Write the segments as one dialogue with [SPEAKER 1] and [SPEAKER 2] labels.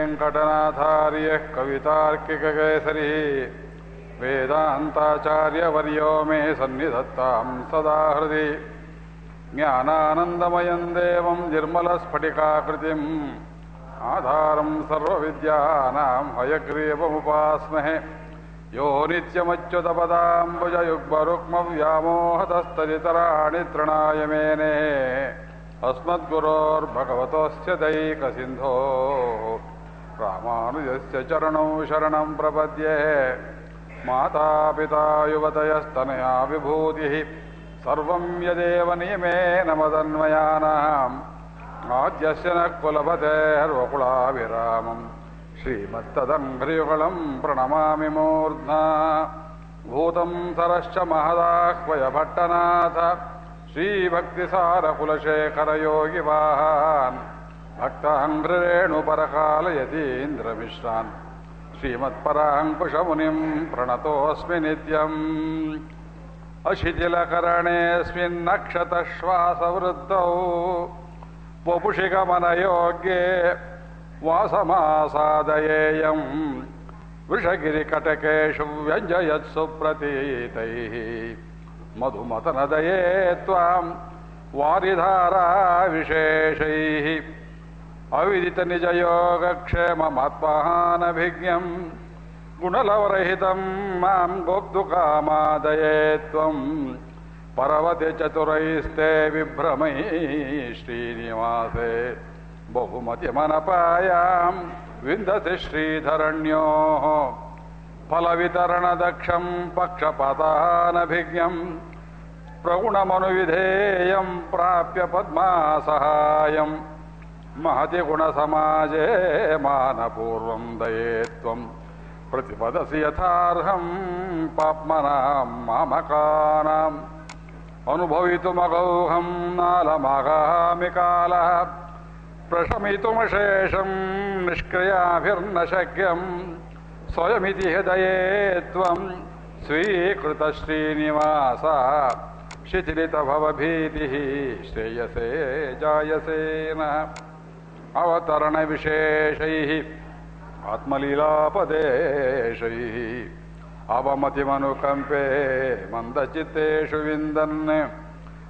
[SPEAKER 1] वेङ्कटनाथार्यः कवितार्किककेसरी वेदान्ताचार्यवर्यो मे सन्निधत्तां सदा हृदि ज्ञानानन्दमयं देवं निर्मलस्फटिकाकृतिम् आधारं सर्वविद्यानां हयग्रीवमुपास्महे। यो नित्यमच्युतपदाम्बुजयुग्मरुक्मव्यामोहतस्तदितराणि तृणाय मेने अस्मद्गुरोर्भगवतोऽस्य दैकसिन्धो रामानुजस्य चरणौ शरणं प्रपद्ये मातापिता युवतयस्तनया विभूतिः सर्वं यदेव नियमेन मदन्वयानाम् आद्यस्य न कुलपतेर्वकुलाभिरामम् श्रीमत्तदङ्घ्रियुगलं प्रणमामि मूर्ध्ना भूतं सरश्च महदाह्वय भट्टनाथ श्रीभक्तिसारकुलशेखरयोगिवाहान् भक्ताङ्घ्रिरेणुपरकालयतीन्द्रमिश्रान् श्रीमत्पराङ्कुशमुनिं प्रणतोऽस्मि नित्यम् अशिथिलकरणेऽस्मिन्नक्षतश्वासवृद्धौ वपुषि गमनयोग्ये वासमासादयेयम् वृषगिरिकटकेषु व्यञ्जयत्सुप्रतीतैः मधुमतनदये त्वां वारिधाराविशेषैः अविदितनिजयोगक्षेममात्महानभिज्ञम् गुणलवरहितं माँ गोप्तुकामादये त्वम् परवति चतुरैस्ते विभ्रमैः श्रीनिवासे बहुमतिमनपायां विन्दति श्रीधरण्योः फलवितरणदक्षं पक्षपातानभिज्ञम् प्रगुणमनुविधेयं प्राप्य पद्मासहायम् महति गुणसमाजे मानपूर्वं दये त्वं प्रतिपदसि यथार्हं पाप्मनां मामकानाम्। अनुभवितुमगौहं नालमागामि कालः। प्रशमितुमशेषं निष्क्रियाभिर्न शक्यं स्वयमिति हृदये त्वं स्वीकृतश्रीनिवास। शिथिलितभवभीतिः श्रेयसे जायसे नः। अवतरणविशेषैः आत्मलीलापदेशैः अवमतिमनुकम्पे मन्दचित्तेषु विन्दन्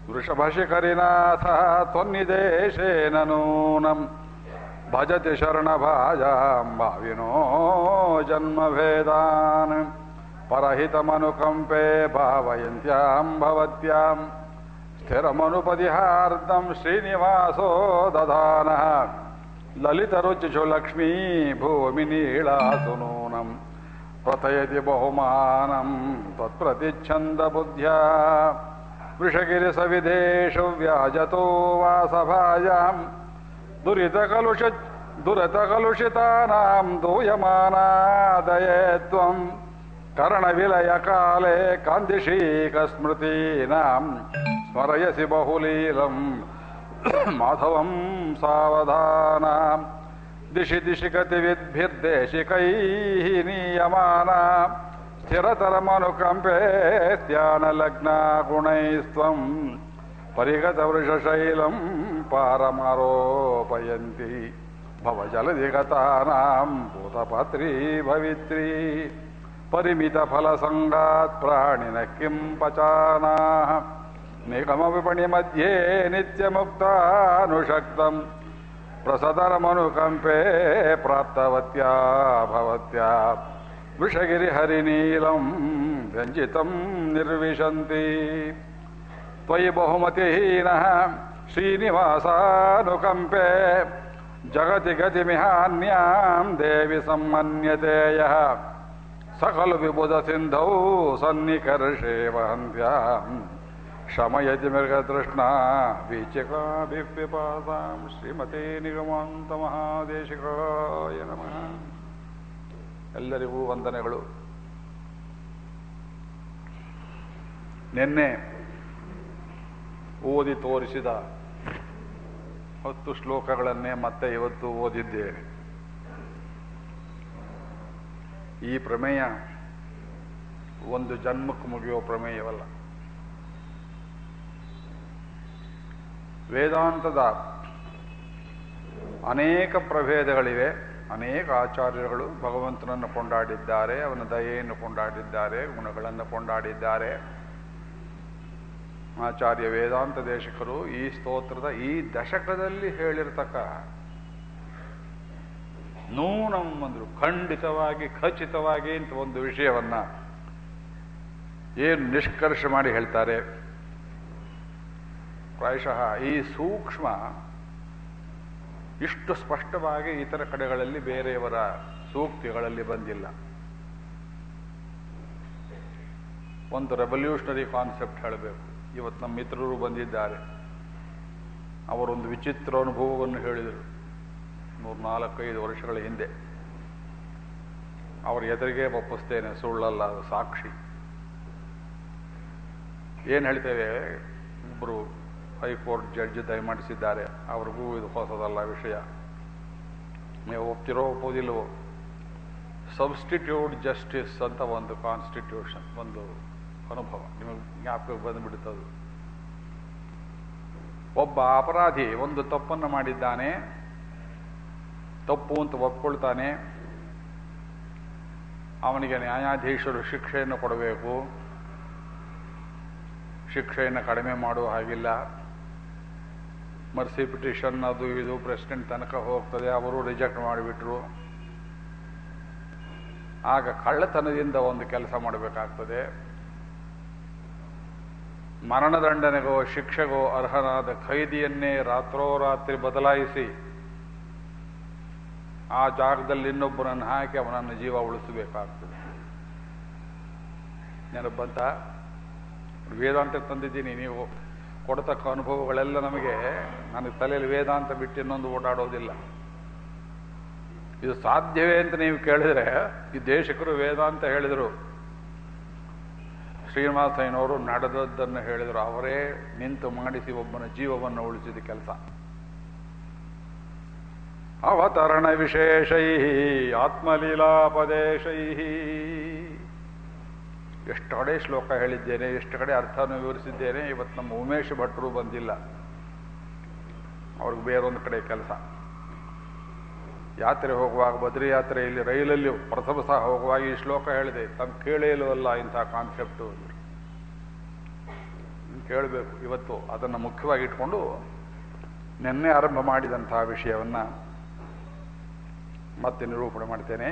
[SPEAKER 1] वृषभशिखरिनाथः त्वन्निदेशेन नूनम् भजति शरणभाजां भाविनो जन्मभेदान् परहितमनुकम्पे भावयन्त्यां भवत्यां स्थिरमनुपदिहार्दं श्रीनिवासो दधानः ಲಲಿತರುಚಿಷು ಲಕ್ಷ್ಮೀ ಭೂಮಿ ನೀಳಾಸುನೂನಂ ಪ್ರಥಯತಿ ಬಹುಮಾನಂ ತತ್ಪ್ರತಿಚ್ಛಂದ ಬುದ್ಧ್ಯ. ವೃಷಗಿರಿಸವಿಧೇಷು ವ್ಯಾಜತೋ ವಾಸಭಾಯಾಂ. ದುರಿತಕಲುಷ ದುರತಕಲುಷಿತಾನಾಂ ದೂಯಮಾನಾದಯೇ ತ್ವಂ ಕರ್ಣವಿಲಯಕಾಲೇ ಕಾಂತಿಶೀಕಸ್ಮೃತೀನಾಂ ಸ್ಮರಯಸಿ ಬಹುಲೀಲಂ. माधवं सावधानाम् दिशि दिशि गतिविद्भिर्देशिकैः नीयमाना स्थिरतरमनुकम्पे ध्यानलग्ना गुणैस्त्वं परिगतवृषशैलं पारमारोपयन्ति भवजलधिगतानां भूतपत्री भवित्री परिमितफलसङ्गात् प्राणिनः किं पचानाः निगमविपणिमध्ये नित्यमुक्तानुशक्तम् प्रसदरमनुकम्पे प्राप्तवत्या भवत्या। वृषगिरिहरिनीलं व्यञ्जितं निर्विशन्ति। त्वयि बहुमतिहीनः श्रीनिवासानुकम्पे जगति गतिमिहान्यां देवि सम्मन्यते यः। सकलु विबुधसिन्धौ सन्निकर्षे वहन्त्याम्। ಶಮ ಯತಿಮಿರ್ಗತೃಷ್ಣ ವೀಚಕಾಭಿಪ್ಯಪಾತಾಂ ಶ್ರೀಮತಿ ನಿಗಮಾಂತ ಮಹಾದೇಶಿಕಾಯ ನಮಃ. ಎಲ್ಲರಿಗೂ ವಂದನೆಗಳು. ನಿನ್ನೆ ಓದಿ ತೋರಿಸಿದ ಹತ್ತು ಶ್ಲೋಕಗಳನ್ನೇ ಮತ್ತೆ ಇವತ್ತು ಓದಿದ್ದೇನೆ. ಈ ಪ್ರಮೇಯ ಒಂದು ಜನ್ಮಕ್ಕೆ ಮುಗಿಯೋ ಪ್ರಮೇಯವಲ್ಲ. ವೇದಾಂತದ ಅನೇಕ ಪ್ರಭೇದಗಳಿವೆ. ಅನೇಕ ಆಚಾರ್ಯರುಗಳು ಭಗವಂತನನ್ನು ಕೊಂಡಾಡಿದ್ದಾರೆ, ಅವನ ದಯೆಯನ್ನು ಕೊಂಡಾಡಿದ್ದಾರೆ, ಗುಣಗಳನ್ನು ಕೊಂಡಾಡಿದ್ದಾರೆ. ಆಚಾರ್ಯ ವೇದಾಂತ ದೇಶಕರು ಈ ಸ್ತೋತ್ರದ ಈ ದಶಕದಲ್ಲಿ ಹೇಳಿರ್ತಕ್ಕ ನೂನಂ ಖಂಡಿತವಾಗಿ, ಖಚಿತವಾಗಿ ಅಂತ ಒಂದು ವಿಷಯವನ್ನ ಏನು ನಿಷ್ಕರ್ಷ ಮಾಡಿ ಹೇಳ್ತಾರೆ. ಪ್ರಾಯಶಃ ಈ ಸೂಕ್ಷ್ಮ ಇಷ್ಟು ಸ್ಪಷ್ಟವಾಗಿ ಇತರ ಕಡೆಗಳಲ್ಲಿ ಬೇರೆಯವರ ಸೂಕ್ತಿಗಳಲ್ಲಿ ಬಂದಿಲ್ಲ. ಒಂದು ರೆವಲ್ಯೂಷನರಿ ಕಾನ್ಸೆಪ್ಟ್ ಹೇಳಬೇಕು. ಇವತ್ತು ನಮ್ಮ ಮಿತ್ರರು ಬಂದಿದ್ದಾರೆ. ಅವರೊಂದು ವಿಚಿತ್ರ ಅನುಭವವನ್ನು ಹೇಳಿದರು. ಮೂರು ನಾಲ್ಕೈದು ವರ್ಷಗಳ ಹಿಂದೆ. ಅವ್ರ ಎದುರಿಗೆ ಒಪ್ಪಿಸ್ತೇನೆ, ಸುಳ್ಳಲ್ಲ ಸಾಕ್ಷಿ. ಏನು ಹೇಳ್ತೇವೆ? ಹೈಕೋರ್ಟ್ ಜಡ್ಜ್ ದಯಮಾಡಿಸಿದ್ದಾರೆ. ಅವ್ರಿಗೂ ಇದು ಹೊಸದಲ್ಲ ವಿಷಯ. ನೀವು ಒಪ್ತಿರೋ ಒಪ್ಪೋದಿಲ್ವೋ? ಸಬ್ಸ್ಟಿಟ್ಯೂಟ್ ಜಸ್ಟಿಸ್ ಅಂತ ಒಂದು ಕಾನ್ಸ್ಟಿಟ್ಯೂಷನ್ ಒಂದು ಅನುಭವ. ನಿಮಗೆ ಜ್ಞಾಪಕಕ್ಕೆ ಬಂದುಬಿಡುತ್ತದು ಒಬ್ಬ ಅಪರಾಧಿ ಒಂದು ತಪ್ಪನ್ನು ಮಾಡಿದ್ದಾನೆ. ತಪ್ಪು ಅಂತ ಒಪ್ಕೊಳ್ತಾನೆ. ಅವನಿಗೆ ನ್ಯಾಯಾಧೀಶರು ಶಿಕ್ಷೆಯನ್ನು ಕೊಡಬೇಕು. ಶಿಕ್ಷೆಯನ್ನು ಕಡಿಮೆ ಮಾಡುವ ಹಾಗಿಲ್ಲ. ಮರ್ಸಿ ಪಿಟಿಷನ್ ಅದು ಇದು ಪ್ರೆಸಿಡೆಂಟ್ ತನಕ ಹೋಗ್ತದೆ, ಅವರು ರಿಜೆಕ್ಟ್ ಮಾಡಿಬಿಟ್ರು. ಆಗ ಕಳ್ಳತನದಿಂದ ಒಂದು ಕೆಲಸ ಮಾಡಬೇಕಾಗ್ತದೆ. ಮರಣದಂಡನೆಗೋ ಶಿಕ್ಷೆಗೋ ಅರ್ಹನಾದ ಖೈದಿಯನ್ನೇ ರಾತ್ರೋರಾತ್ರಿ ಬದಲಾಯಿಸಿ, ಆ ಜಾಗದಲ್ಲಿ ಇನ್ನೊಬ್ಬನನ್ನು ಹಾಕಿ ಅವನನ್ನು ಜೀವ ಉಳಿಸಬೇಕಾಗ್ತದೆ. ನೆನಪಂತ ವೇದಾಂತ ತಂದಿದ್ದೀನಿ ನೀವು. ಕೊಡತಕ್ಕ ಅನುಭವಗಳೆಲ್ಲ ನಮಗೆ ನನಗೆ ತಲೆಯಲ್ಲಿ ವೇದಾಂತ ಬಿಟ್ಟು ಇನ್ನೊಂದು ಓಡಾಡೋದಿಲ್ಲ. ಇದು ಸಾಧ್ಯವೇ ಅಂತ ನೀವು ಕೇಳಿದ್ರೆ, ಈ ದೇಶಕರು ವೇದಾಂತ ಹೇಳಿದರು. ಶ್ರೀನಿವಾಸಯ್ಯನವರು ನಡೆದದ್ದನ್ನು ಹೇಳಿದರು. ಅವರೇ ನಿಂತು ಮಾಡಿಸಿ ಒಬ್ಬನ ಜೀವವನ್ನು ಉಳಿಸಿದ ಕೆಲಸ. ಅವತರಣ ವಿಶೇಷೈ ಆತ್ಮಲೀಲಾಪದೇಶೈ. ಎಷ್ಟು ಕಡೆ ಶ್ಲೋಕ ಹೇಳಿದ್ದೇನೆ, ಎಷ್ಟು ಕಡೆ ಅರ್ಥವನ್ನು ವಿವರಿಸಿದ್ದೇನೆ, ಇವತ್ತು ನಮ್ಮ ಉಮೇಶ್ ಭಟ್ರು ಬಂದಿಲ್ಲ. ಅವ್ರಿಗೆ ಬೇರೊಂದು ಕಡೆ ಕೆಲಸ. ಯಾತ್ರೆ ಹೋಗುವಾಗ ಬದ್ರಿ ಯಾತ್ರೆಯಲ್ಲಿ ರೈಲಲ್ಲಿ ಪ್ರಥಮ ಸಹ ಹೋಗುವಾಗ ಈ ಶ್ಲೋಕ ಹೇಳಿದೆ. ತಮ್ಮ ಕೇಳೇ ಇಲ್ವಲ್ಲ ಇಂಥ ಕಾನ್ಸೆಪ್ಟು ಕೇಳಬೇಕು ಇವತ್ತು, ಅದನ್ನು ಮುಖ್ಯವಾಗಿ ಇಟ್ಕೊಂಡು ನಿನ್ನೆ ಆರಂಭ ಮಾಡಿದಂತಹ ವಿಷಯವನ್ನ ಮತ್ತೆ ನಿರೂಪಣೆ ಮಾಡ್ತೇನೆ.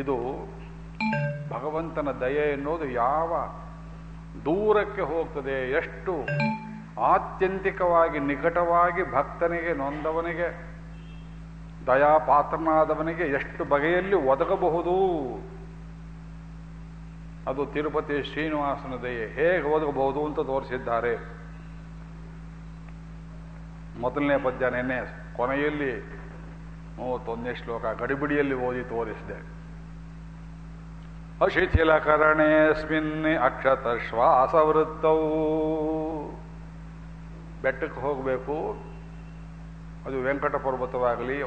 [SPEAKER 1] ಇದು ಭಗವಂತನ ದಯೆ ಎನ್ನುವುದು ಯಾವ ದೂರಕ್ಕೆ ಹೋಗ್ತದೆ, ಎಷ್ಟು ಆತ್ಯಂತಿಕವಾಗಿ, ನಿಕಟವಾಗಿ ಭಕ್ತನಿಗೆ, ನೊಂದವನಿಗೆ, ದಯಾಪಾತ್ರನಾದವನಿಗೆ ಎಷ್ಟು ಬಗೆಯಲ್ಲಿ ಒದಗಬಹುದು? ಅದು ತಿರುಪತಿ ಶ್ರೀನಿವಾಸನ ದಯೆ. ಹೇಗೆ ಒದಗಬಹುದು ಅಂತ ತೋರಿಸಿದ್ದಾರೆ. ಮೊದಲನೇ ಪದ್ಯ ನೆನ್ನೆ ಕೊನೆಯಲ್ಲಿ ಮೂವತ್ತೊಂದನೇ ಶ್ಲೋಕ ಗಡಿಬಿಡಿಯಲ್ಲಿ ಓದಿ ತೋರಿಸಿದೆ. ಅಶಿಥಿಲಕರಣೇಸ್ಮಿನ್ ಅಕ್ಷತ ಶ್ವಾಸವೃತ್ತವು ಬೆಟ್ಟಕ್ಕೆ ಹೋಗಬೇಕು. ಅದು ವೆಂಕಟ ಪರ್ವತವಾಗಲಿ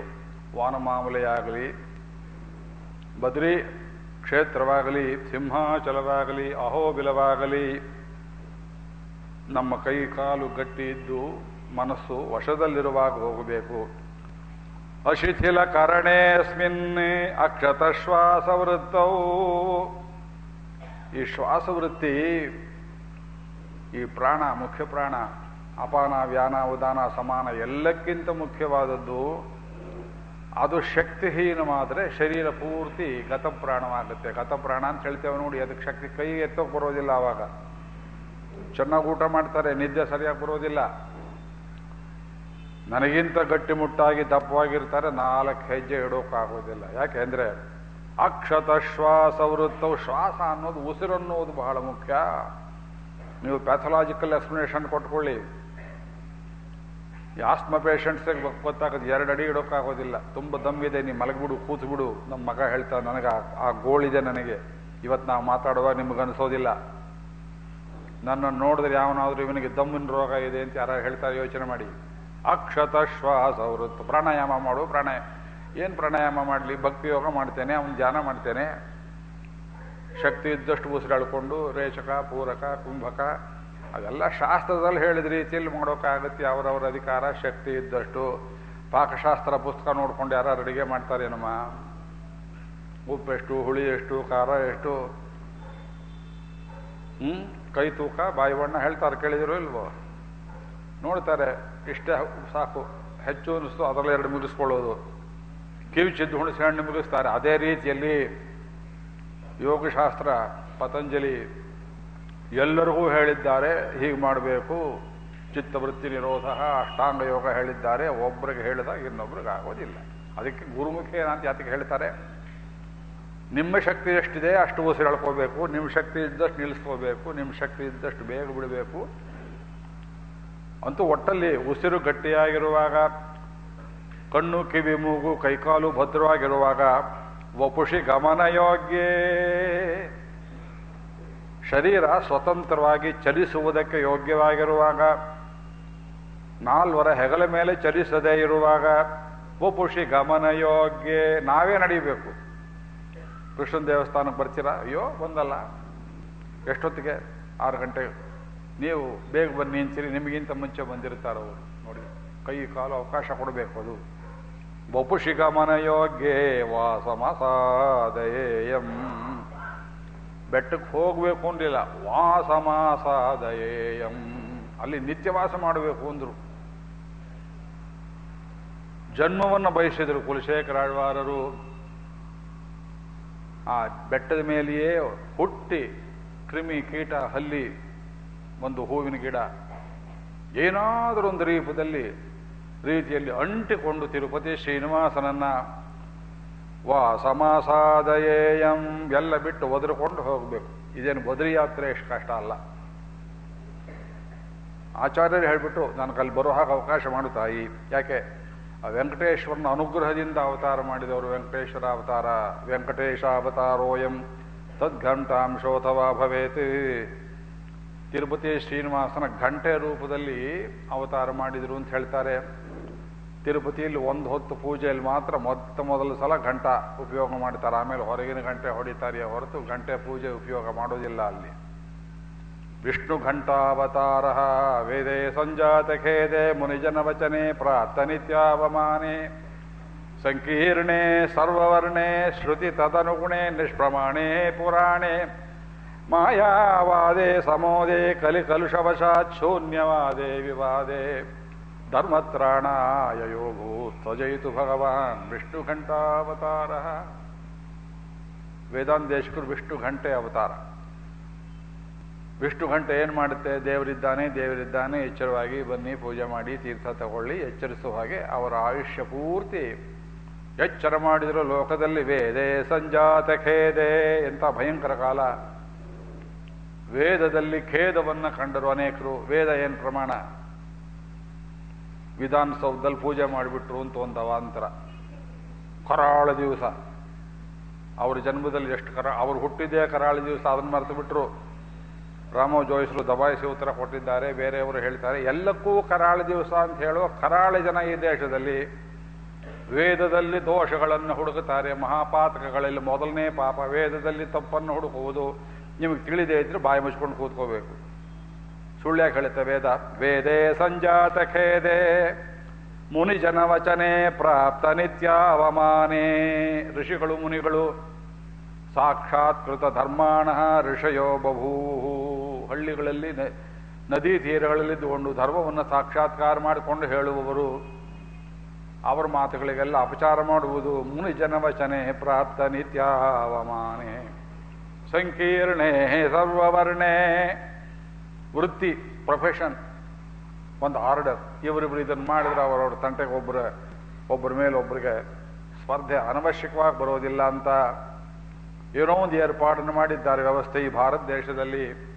[SPEAKER 1] ವಾನಮಾಮಲೆಯಾಗಲಿ, ಬದ್ರಿ ಕ್ಷೇತ್ರವಾಗಲಿ, ಸಿಂಹಾಚಲವಾಗಲಿ, ಅಹೋಬಿಲವಾಗಲಿ, ನಮ್ಮ ಕೈ ಕಾಲು ಗಟ್ಟಿ ಇದ್ದು ಮನಸ್ಸು ವಶದಲ್ಲಿರುವಾಗ ಹೋಗಬೇಕು. ಅಶಿಥಿಲ ಕರಣೇಸ್ಮಿನ್ ಅಕ್ಷತ ಶ್ವಾಸವೃತ್ತವು ಈ ಶ್ವಾಸವೃತ್ತಿ, ಈ ಪ್ರಾಣ, ಮುಖ್ಯ ಪ್ರಾಣ, ಅಪಾನ, ವ್ಯಾನ, ಉದಾನ, ಸಮಾನ ಎಲ್ಲಕ್ಕಿಂತ ಮುಖ್ಯವಾದದ್ದು ಅದು ಶಕ್ತಿಹೀನವಾದರೆ ಶರೀರ ಪೂರ್ತಿ ಗತಪ್ರಾಣವಾಗುತ್ತೆ. ಗತಪ್ರಾಣ ಅಂತ ಹೇಳ್ತೇವೆ ನೋಡಿ, ಅದಕ್ಕೆ ಶಕ್ತಿ ಕೈ ಎತ್ತೋಕೆ ಬರೋದಿಲ್ಲ ಆವಾಗ. ಚೆನ್ನಾಗಿ ಊಟ ಮಾಡ್ತಾರೆ, ನಿದ್ದೆ ಸರಿಯಾಗಿ ಬರೋದಿಲ್ಲ. ನನಗಿಂತ ಗಟ್ಟಿಮುಟ್ಟಾಗಿ ದಪ್ಪವಾಗಿರ್ತಾರೆ, ನಾಲ್ಕು ಹೆಜ್ಜೆ ಇಡೋಕ್ಕಾಗೋದಿಲ್ಲ. ಯಾಕೆಂದ್ರೆ ಅಕ್ಷತ ಶ್ವಾಸ ವೃತ್ತವು ಶ್ವಾಸ ಅನ್ನೋದು ಉಸಿರು ಅನ್ನೋದು ಬಹಳ ಮುಖ್ಯ. ನೀವು ಪ್ಯಾಥಲಾಜಿಕಲ್ ಎಕ್ಸ್ಪ್ಲನೇಷನ್ ಕೊಟ್ಕೊಳ್ಳಿ. ಆಸ್ಮ ಪೇಷಂಟ್ಸಿಗೆ ಗೊತ್ತಾಗೋದು ಎರಡು ಅಡಿ ಇಡೋಕ್ಕಾಗೋದಿಲ್ಲ. ತುಂಬ ದಮ್ಮಿದೆ ನೀ ಮಲಗಿಬಿಡು, ಕೂತ್ಬಿಡು. ನಮ್ಮ ಮಗ ಹೇಳ್ತಾ ನನಗೆ ಆ- ಗೋಳಿದೆ ನನಗೆ. ಇವತ್ತು ನಾವು ಮಾತಾಡುವಾಗ ನಿಮ್ಗೆ ಅನಿಸೋದಿಲ್ಲ. ನನ್ನನ್ನು ನೋಡಿದ್ರೆ ಯಾವನಾದರೂ ಇವನಿಗೆ ದಮ್ಮಿನ ರೋಗ ಇದೆ ಅಂತ ಯಾರು ಹೇಳ್ತಾರೆ, ಯೋಚನೆ ಮಾಡಿ. ಅಕ್ಷತ, ಶ್ವಾಸ, ವೃತ್ತು. ಪ್ರಾಣಾಯಾಮ ಮಾಡು, ಪ್ರಾಣಾಯ. ಏನು ಪ್ರಾಣಾಯಾಮ ಮಾಡಲಿ? ಭಕ್ತಿ ಯೋಗ ಮಾಡ್ತೇನೆ, ಅವನು ಧ್ಯಾನ ಮಾಡ್ತೇನೆ. ಶಕ್ತಿ ಇದ್ದಷ್ಟು ಉಸಿರಾಡ್ಕೊಂಡು ರೇಚಕ ಪೂರಕ, ಕುಂಭಕ ಅದೆಲ್ಲ ಶಾಸ್ತ್ರದಲ್ಲಿ ಹೇಳಿದ ರೀತಿಯಲ್ಲಿ ಮಾಡೋಕ್ಕಾಗತ್ತೆ ಅವರವರ ಅಧಿಕಾರ, ಶಕ್ತಿ ಇದ್ದಷ್ಟು. ಪಾಕಶಾಸ್ತ್ರ ಪುಸ್ತಕ ನೋಡ್ಕೊಂಡು ಯಾರು ಅಡುಗೆ ಮಾಡ್ತಾರೇನಮ್ಮ? ಉಪ್ಪೆಷ್ಟು ಹುಳಿ ಎಷ್ಟು, ಖಾರ ಎಷ್ಟು? ಹ್ಞೂ ಕೈ ತೂಕ, ಬಾಯಿ ಬಣ್ಣ ಹೇಳ್ತಾರೆ, ಕೇಳಿದಿರೋ ಇಲ್ವೋ? ನೋಡ್ತಾರೆ. ಇಷ್ಟೇ ಸಾಕು. ಹೆಚ್ಚು ಅನಿಸ್ತು ಅದರಲ್ಲಿ ಎರಡು ಮುಗಿಸ್ಕೊಳ್ಳೋದು. ಕಿವಿಚಿದ್ದು ಹುಣಸೆ ಹಣ್ಣು ಮುಗಿಸ್ತಾರೆ. ಅದೇ ರೀತಿಯಲ್ಲಿ ಯೋಗಶಾಸ್ತ್ರ, ಪತಂಜಲಿ ಎಲ್ಲರಿಗೂ ಹೇಳಿದ್ದಾರೆ. ಹೀಗೆ ಮಾಡಬೇಕು. ಚಿತ್ತವೃತ್ತಿ ನಿರೋಧ, ಅಷ್ಟಾಂಗ ಯೋಗ ಹೇಳಿದ್ದಾರೆ. ಒಬ್ಬರಿಗೆ ಹೇಳಿದಾಗ ಇನ್ನೊಬ್ರಿಗೆ ಆಗೋದಿಲ್ಲ. ಅದಕ್ಕೆ ಗುರುಮುಖಿ ಏನಂತ ಯಾತಕ್ಕೆ ಹೇಳ್ತಾರೆ. ನಿಮ್ಮ ಶಕ್ತಿ ಎಷ್ಟಿದೆ ಅಷ್ಟು ಉಸಿರು ಎಳ್ಕೋಬೇಕು ನಿಮ್ಮ ಶಕ್ತಿ ಇದ್ದಷ್ಟು ನಿಲ್ಲಿಸ್ಕೋಬೇಕು. ನಿಮ್ಮ ಶಕ್ತಿ ಇದ್ದಷ್ಟು ಬೇಗ ಬಿಡಬೇಕು. ಅಂತೂ ಒಟ್ಟಲ್ಲಿ ಉಸಿರು ಗಟ್ಟಿಯಾಗಿರುವಾಗ, ಕಣ್ಣು ಕಿವಿ ಮೂಗು ಕೈಕಾಲು ಭದ್ರವಾಗಿರುವಾಗ, ವಪುಷಿ ಗಮನಯೋಗ್ಯ ಶರೀರ ಸ್ವತಂತ್ರವಾಗಿ ಚಲಿಸುವುದಕ್ಕೆ ಯೋಗ್ಯವಾಗಿರುವಾಗ, ನಾಲ್ವರ ಹೆಗಲ ಮೇಲೆ ಚಲಿಸದೇ ಇರುವಾಗ, ವಪುಷಿ ಗಮನಯೋಗ್ಯ ನಾವೇ ನಡೀಬೇಕು. ಕೃಷ್ಣ ದೇವಸ್ಥಾನಕ್ಕೆ ಬರ್ತೀರಾ? ಅಯ್ಯೋ, ಬಂದಲ್ಲ. ಎಷ್ಟೊತ್ತಿಗೆ? ಆರು ಗಂಟೆ. ನೀವು ಬೇಗ ಬನ್ನಿ ಅಂತೀರಿ, ನಿಮಗಿಂತ ಮುಂಚೆ ಬಂದಿರ್ತಾರೆ ನೋಡಿ, ಕೈ ಕಾಲು ಅವಕಾಶ ಕೊಡಬೇಕು ಅದು. ವಪುಷಿ ವಾಸ ಮಾಸಾದಯೇಯಂ ಬೆಟ್ಟಕ್ಕೆ ಹೋಗಬೇಕು ಅಂದಿಲ್ಲ, ವಾಸಮಾಸಾದಯೇಯಂ. ಅಲ್ಲಿ ನಿತ್ಯವಾಸ ಮಾಡಬೇಕು ಅಂದರು. ಜನ್ಮವನ್ನು ಬಯಸಿದರು ಕುಲಶೇಖರ ಆಳ್ವಾರರು. ಆ ಬೆಟ್ಟದ ಮೇಲೆಯೇ ಹುಟ್ಟಿ ಕ್ರಿಮಿ ಕೀಟ ಹಲ್ಲಿ ಒಂದು ಹೂವಿನ ಗಿಡ. ಏನಾದರೂ ಒಂದು ರೀಪದಲ್ಲಿ ರೀತಿಯಲ್ಲಿ ಅಂಟಿಕೊಂಡು ತಿರುಪತಿ ಶ್ರೀನಿವಾಸನನ್ನ, ವಾ, ಸಮಾಸಾದಯೇಯಂ ಎಲ್ಲ ಬಿಟ್ಟು ಒದರಿಕೊಂಡು ಹೋಗಬೇಕು. ಇದೇನು ಬದರಿ ಯಾತ್ರೆ ಎಷ್ಟು ಕಷ್ಟ ಅಲ್ಲ. ಆಚಾರ್ಯರು ಹೇಳಿಬಿಟ್ಟು ನನಗೆ ಅಲ್ಲಿ ಬರೋ ಹಾಗೆ ಅವಕಾಶ ಮಾಡು ತಾಯಿ. ಯಾಕೆ? ಆ ವೆಂಕಟೇಶ್ವರನ ಅನುಗ್ರಹದಿಂದ ಅವತಾರ ಮಾಡಿದವರು ವೆಂಕಟೇಶ್ವರ ಅವತಾರ. ವೆಂಕಟೇಶ ಅವತಾರೋಯಂ ತದ್ಘಂಟಾಂಶೋಥವಾ ಭವೇತ್. ತಿರುಪತಿ ಶ್ರೀನಿವಾಸನ ಘಂಟೆ ರೂಪದಲ್ಲಿ ಅವತಾರ ಮಾಡಿದರು ಅಂತ ಹೇಳ್ತಾರೆ. ತಿರುಪತಿಯಲ್ಲಿ ಒಂದು ಹೊತ್ತು ಪೂಜೆಯಲ್ಲಿ ಮಾತ್ರ ಮೊತ್ತ ಮೊದಲ ಸಲ ಘಂಟ ಉಪಯೋಗ ಮಾಡ್ತಾರೆ. ಆಮೇಲೆ ಹೊರಗಿನ ಗಂಟೆ ಹೊಡಿತಾರೆ ಹೊರತು ಗಂಟೆ ಪೂಜೆ ಉಪಯೋಗ ಮಾಡೋದಿಲ್ಲ ಅಲ್ಲಿ. ವಿಷ್ಣು ಘಂಟಾವತಾರ, ವೇದೇ ಸಂಜಾತ ಖೇದೆ ಮುನಿಜನ ವಚನೆ, ಪ್ರಾರ್ಥನಿತ್ಯಾವಮಾನೆ, ಸಂಕೀರ್ಣೆ ಸರ್ವವರ್ಣೆ, ಶ್ರುತಿ ತದನುಗುಣೆ, ನಿಷ್ಪ್ರಮಾಣೆ ಪುರಾಣೆ. ಮಾಯಾವಾದೆ ಸಮೋದೆ ಕಲಿ ಕಲುಷವಶಾತ್ ಶೂನ್ಯವಾದೆ ವಿವಾದೆ. ಧರ್ಮತ್ರಾಣಾಯ ಯೋಗೋ ತ್ವಜಯಿತು ಭಗವಾನ್ ವಿಷ್ಣು ಘಂಟಾವತಾರ. ವೇದಾಂತೇಶ್ಕರು ವಿಷ್ಣು ಘಂಟೆ ಅವತಾರ. ವಿಷ್ಣು ಘಂಟೆ ಏನು ಮಾಡುತ್ತೆ? ದೇವರಿದ್ದಾನೆ ದೇವರಿದ್ದಾನೆ, ಎಚ್ಚರವಾಗಿ ಬನ್ನಿ, ಪೂಜೆ ಮಾಡಿ, ತೀರ್ಥ ತಗೊಳ್ಳಿ ಎಚ್ಚರಿಸುವ ಹಾಗೆ ಅವರ ಆಯುಷ್ಯ ಪೂರ್ತಿ ಎಚ್ಚರ ಮಾಡಿದರೂ ಲೋಕದಲ್ಲಿ ವೇದೇ ಸಂಜಾತ ಖೇದೆ ಎಂಥ ಭಯಂಕರ ಕಾಲ. ವೇದದಲ್ಲಿ ಖೇದವನ್ನು ಕಂಡರು ಅನೇಕರು. ವೇದ ಏನು ಪ್ರಮಾಣ? ವಿಧಾನಸೌಧದಲ್ಲಿ ಪೂಜೆ ಮಾಡಿಬಿಟ್ರು ಅಂತ ಒಂದು ಅವಾಂತರ. ಕರಾಳ ದಿವಸ. ಅವ್ರ ಜನ್ಮದಲ್ಲಿ ಎಷ್ಟು ಕರ, ಅವ್ರು ಹುಟ್ಟಿದ್ದೇ ಕರಾಳ ದಿವಸ, ಅದನ್ನು ಮರೆತು ಬಿಟ್ರು. ರಾಮ ಜೋಯಿಸಲು ದಬಾಯಿಸಿ ಉತ್ತರ ಕೊಟ್ಟಿದ್ದಾರೆ, ಬೇರೆಯವರು ಹೇಳ್ತಾರೆ, ಎಲ್ಲಕ್ಕೂ ಕರಾಳ ದಿವಸ ಅಂತ ಹೇಳುವ ಕರಾಳ ಜನ ಈ ದೇಶದಲ್ಲಿ ವೇದದಲ್ಲಿ ದೋಷಗಳನ್ನು ಹುಡುಕುತ್ತಾರೆ, ಮಹಾಪಾತಕಗಳಲ್ಲಿ ಮೊದಲನೇ ಪಾಪ, ವೇದದಲ್ಲಿ ತಪ್ಪನ್ನು ಹುಡುಕುವುದು. ನಿಮಗೆ ತಿಳಿದೇ ಇದ್ರೆ ಬಾಯಿ ಮುಚ್ಕೊಂಡು ಕೂತ್ಕೋಬೇಕು. ಸುಳ್ಳ್ಯ ಕಳಿತ ವೇದ. ವೇದೇ ಸಂಜಾತ ಖೇದೆ ಮುನಿ ಜನ ವಚನೆ ಪ್ರಾಪ್ತ ನಿತ್ಯ ಅವಮಾನೇ ಋಷಿಗಳು, ಮುನಿಗಳು ಸಾಕ್ಷಾತ್ಕೃತ ಧರ್ಮಾಣ ಋಷಯೋ ಬಭೂ ಹಳ್ಳಿಗಳಲ್ಲಿ ನದಿ ತೀರಗಳಲ್ಲಿದ್ದುಕೊಂಡು ಧರ್ಮವನ್ನು ಸಾಕ್ಷಾತ್ಕಾರ ಮಾಡಿಕೊಂಡು ಹೇಳುವವರು, ಅವರ ಮಾತುಗಳಿಗೆಲ್ಲ ಅಪಚಾರ ಮಾಡುವುದು ಮುನಿ ಜನವಚನೆ ಪ್ರಾಪ್ತ ನಿತ್ಯಾವಮಾನೆ. ಸಂಕೀರ್ಣೆ ಸರ್ವವರ್ಣೆ. ವೃತ್ತಿ ಪ್ರೊಫೆಷನ್ ಒಂದು ಆರ್ಡರ್ ಇವರಿಬ್ರು ಇದನ್ನು ಮಾಡಿದ್ರೆ ಅವರವ್ರ ತಂಟೆಗೆ ಒಬ್ಬರ ಒಬ್ಬರ ಮೇಲೆ ಒಬ್ಬರಿಗೆ ಸ್ಪರ್ಧೆ ಅನವಶ್ಯಕವಾಗಿ ಬರೋದಿಲ್ಲ ಅಂತ ಏನೋ ಒಂದು ಏರ್ಪಾಡನ್ನು ಮಾಡಿದ್ದಾರೆ. ವ್ಯವಸ್ಥೆ ಈ ಭಾರತ ದೇಶದಲ್ಲಿ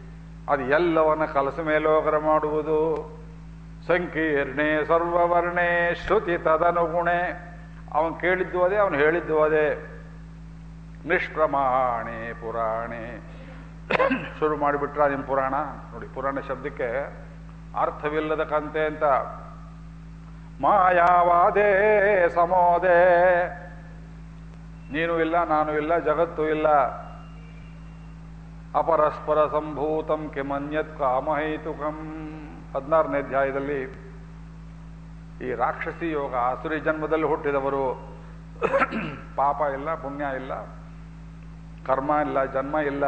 [SPEAKER 1] ಅದು ಎಲ್ಲವನ್ನ ಕಲಸ ಮೇಲೋಗರ ಮಾಡುವುದು. ಸಂಕೀರ್ಣೆ ಸರ್ವವರ್ಣೆ ಶ್ರುತಿ ತದನುಗುಣೆ. ಅವನು ಕೇಳಿದ್ದು ಅದೇ, ಅವನು ಹೇಳಿದ್ದು ಅದೇ. ನಿಷ್ಪ್ರಮಾಣೆ ಪುರಾಣೆ. ಶುರು ಮಾಡಿಬಿಟ್ರ ನಿಮ್ಮ ಪುರಾಣ? ನೋಡಿ, ಪುರಾಣ ಶಬ್ದಕ್ಕೆ ಅರ್ಥವಿಲ್ಲದ ಕಂತೆ ಅಂತ. ಮಾಯಾವಾದೇ ಸಮೋದೆ. ನೀನು ಇಲ್ಲ, ನಾನು ಇಲ್ಲ, ಜಗತ್ತು ಇಲ್ಲ. ಅಪರಸ್ಪರ ಸಂಭೂತಂ ಕಿಮನ್ಯತ್ ಕಾಮಹೈತುಕಂ. ಹದಿನಾರನೇ ಅಧ್ಯಾಯದಲ್ಲಿ ಈ ರಾಕ್ಷಸಿ ಯೋಗ ಆಸುರಿ ಜನ್ಮದಲ್ಲಿ ಹುಟ್ಟಿದವರು. ಪಾಪ ಇಲ್ಲ, ಪುಣ್ಯ ಇಲ್ಲ. ಕರ್ಮ ಇಲ್ಲ, ಜನ್ಮ ಇಲ್ಲ,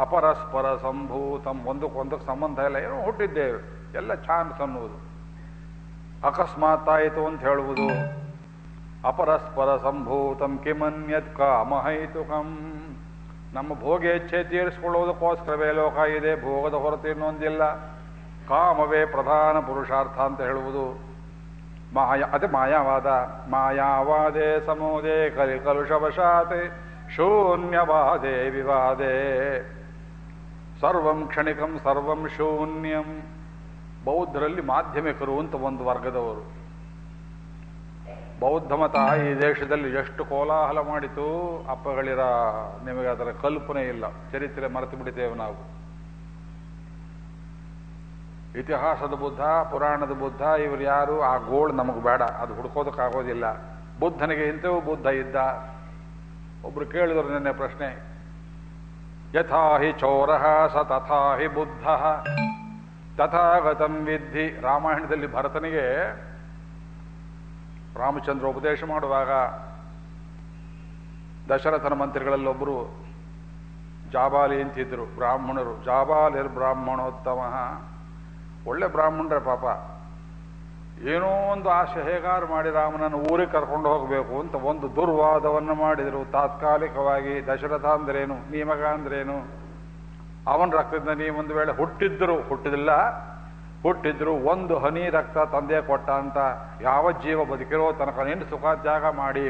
[SPEAKER 1] ಅಪರಸ್ಪರ ಸಂಭೂತಂ ಒಂದಕ್ಕೊಂದಕ್ಕೆ ಸಂಬಂಧ ಇಲ್ಲ, ಏನೋ ಹುಟ್ಟಿದ್ದೇವೆ. ಎಲ್ಲ ಚಾನ್ಸ್ ಅನ್ನುವುದು. ಅಕಸ್ಮಾತ್ ಆಯಿತು ಅಂತ ಹೇಳುವುದು. ಅಪರಸ್ಪರ ಸಂಭೂತಂ ಕಿಮನ್ಯತ್ ಕಾಮಹೈತುಕಂ. ನಮ್ಮ ಭೋಗ ಇಚ್ಛೆ ತೀರಿಸಿಕೊಳ್ಳುವುದಕ್ಕೋಸ್ಕರವೇ ಲೋಕ ಇದೆ, ಭೋಗದ ಹೊರತು ಇನ್ನೊಂದಿಲ್ಲ. ಕಾಮವೇ ಪ್ರಧಾನ ಪುರುಷಾರ್ಥ ಅಂತ ಹೇಳುವುದು. ಮಾಯಾ, ಅದೇ ಮಾಯಾವಾದ, ಮಾಯಾವಾದೇ ಸಮೋದೇ ಕಲಿ ಕಲುಷವಶಾತೆ ಶೂನ್ಯವಾದೇ ವಿವಾದೇ. ಸರ್ವಂ ಕ್ಷಣಿಕಂ, ಸರ್ವಂ ಶೂನ್ಯಂ. ಬೌದ್ಧರಲ್ಲಿ ಮಾಧ್ಯಮಿಕರು ಅಂತ ಒಂದು ವರ್ಗದವರು. ಬೌದ್ಧ ಮತ ಈ ದೇಶದಲ್ಲಿ ಎಷ್ಟು ಕೋಲಾಹಲ ಮಾಡಿತು, ಅಪ್ಪಗಳಿರ, ನಿಮಗೆ ಅದರ ಕಲ್ಪನೆ ಇಲ್ಲ. ಚರಿತ್ರೆ ಮರೆತು ಬಿಡಿದ್ದೇವೆ ನಾವು. ಇತಿಹಾಸದ ಬುದ್ಧ, ಪುರಾಣದ ಬುದ್ಧ, ಇವರು ಯಾರು? ಆ ಗೋಳು ನಮಗೆ ಬೇಡ. ಅದು ಹುಡ್ಕೋದಕ್ಕಾಗೋದಿಲ್ಲ. ಬುದ್ಧನಿಗೆ ಇಂಥವು ಬುದ್ಧ ಇದ್ದ. ಒಬ್ರು ಕೇಳಿದ್ರು ನಿನ್ನೆ ಪ್ರಶ್ನೆ. ಯಥಾ ಹಿ ಚೋರ ಸ ತಥಾ ಹಿ ಬುದ್ಧ. ತಥಾಗತಂ ವಿದ್ಧಿ. ರಾಮಾಯಣದಲ್ಲಿ ಭರತನಿಗೆ ರಾಮಚಂದ್ರ ಉಪದೇಶ ಮಾಡುವಾಗ ದಶರಥನ ಮಂತ್ರಿಗಳಲ್ಲೊಬ್ಬರು ಜಾಬಾಲಿ ಅಂತಿದ್ರು ಬ್ರಾಹ್ಮಣರು. ಜಾಬಾಲಿರ್ ಬ್ರಾಹ್ಮಣೋತ್ತಮ ಒಳ್ಳೆ ಬ್ರಾಹ್ಮಣರೇ ಪಾಪ. ಏನೋ ಒಂದು ಆಶೆ ಹೇಗಾರು ಮಾಡಿ ರಾಮನನ್ನು ಊರಿಗೆ ಕರ್ಕೊಂಡು ಹೋಗಬೇಕು ಅಂತ ಒಂದು ದುರ್ವಾದವನ್ನು ಮಾಡಿದರು. ತಾತ್ಕಾಲಿಕವಾಗಿ ದಶರಥ ಅಂದ್ರೇನು ನೀಮಗ ಅಂದ್ರೇನು, ಅವನ ರಕ್ತದಿಂದ ನೀವು ಒಂದು ವೇಳೆ ಹುಟ್ಟಿದ್ರು ಹುಟ್ಟಿದಿಲ್ಲ ಹುಟ್ಟಿದ್ರು, ಒಂದು ಹನಿ ರಕ್ತ ತಂದೆ ಕೊಟ್ಟ ಅಂತ ಯಾವ ಜೀವ ಬದುಕಿರೋ ತನಕ ನಿಂಡು ಸುಖ ತ್ಯಾಗ ಮಾಡಿ,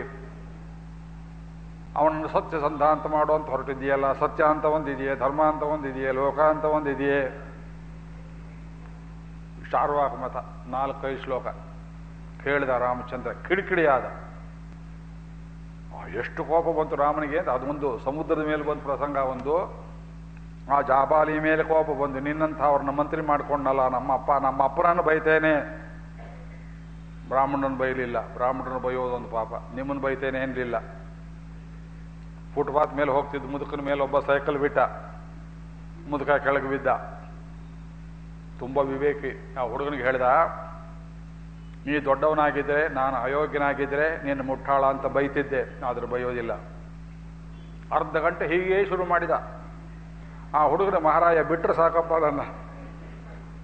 [SPEAKER 1] ಅವನನ್ನು ಸತ್ಯ ಸಂಧಾಂತ ಮಾಡುವಂತ ಹೊರಟಿದೆಯಲ್ಲ ಸತ್ಯ ಅಂತ ಒಂದಿದೆಯೇ ಧರ್ಮ ಅಂತ ಒಂದಿದೆಯೇ ಲೋಕ ಅಂತ ಒಂದಿದೆಯೇ? ಶಾರ್ವಾಕ ಮತ ನಾಲ್ಕೈದು ಶ್ಲೋಕ. ಕೇಳಿದ ರಾಮಚಂದ್ರ ಕಿಡಿಕಿಡಿಯಾದ. ಎಷ್ಟು ಕೋಪ ಬಂತು ರಾಮನಿಗೆ ಅದೊಂದು ಸಮುದ್ರದ ಮೇಲೆ ಬಂದು ಪ್ರಸಂಗ ಒಂದು. ಆ ಜಾಬಾಲಿ ಮೇಲೆ ಕೋಪ ಬಂದು, ನಿನ್ನಂಥ ಅವ್ರನ್ನ ಮಂತ್ರಿ ಮಾಡ್ಕೊಂಡಲ್ಲ, ನಮ್ಮ ಅಪ್ಪ, ನಮ್ಮ ಅಪ್ಪನನ್ನು ಬೈತೇನೆ. ಬ್ರಾಹ್ಮಣನ ಬೈಲಿಲ್ಲ. ಬ್ರಾಹ್ಮಣನ ಬೈಯೋದೊಂದು ಪಾಪ. ನಿಮ್ಮನ್ನು ಬೈತೇನೆ ಏನಿಲ್ಲ ಫುಟ್ಪಾತ್ ಮೇಲೆ ಹೋಗ್ತಿದ್ದು, ಮುದುಕನ ಮೇಲೆ ಒಬ್ಬ ಸೈಕಲ್ ಬಿಟ್ಟ. ಮುದುಕ ಕೆಳಗೆ ಬಿದ್ದ. ತುಂಬ ವಿವೇಕಿ. ಆ ಹುಡುಗನಿಗೆ ಹೇಳ್ದ, ನೀ ದೊಡ್ಡವನಾಗಿದ್ದರೆ ನಾನು ಅಯೋಗ್ಯನಾಗಿದ್ದರೆ ನೀನು ಮುಟ್ಟಾಳ ಅಂತ ಬೈತಿದ್ದೆ. ಆದರೂ ಬೈಯೋದಿಲ್ಲ. ಅರ್ಧ ಗಂಟೆ ಹೀಗೇ ಶುರು ಮಾಡಿದ. ಆ ಹುಡುಗನ ಮಹಾರಾಯ ಬಿಟ್ಟರೆ ಸಾಕಪ್ಪ ನನ್ನ.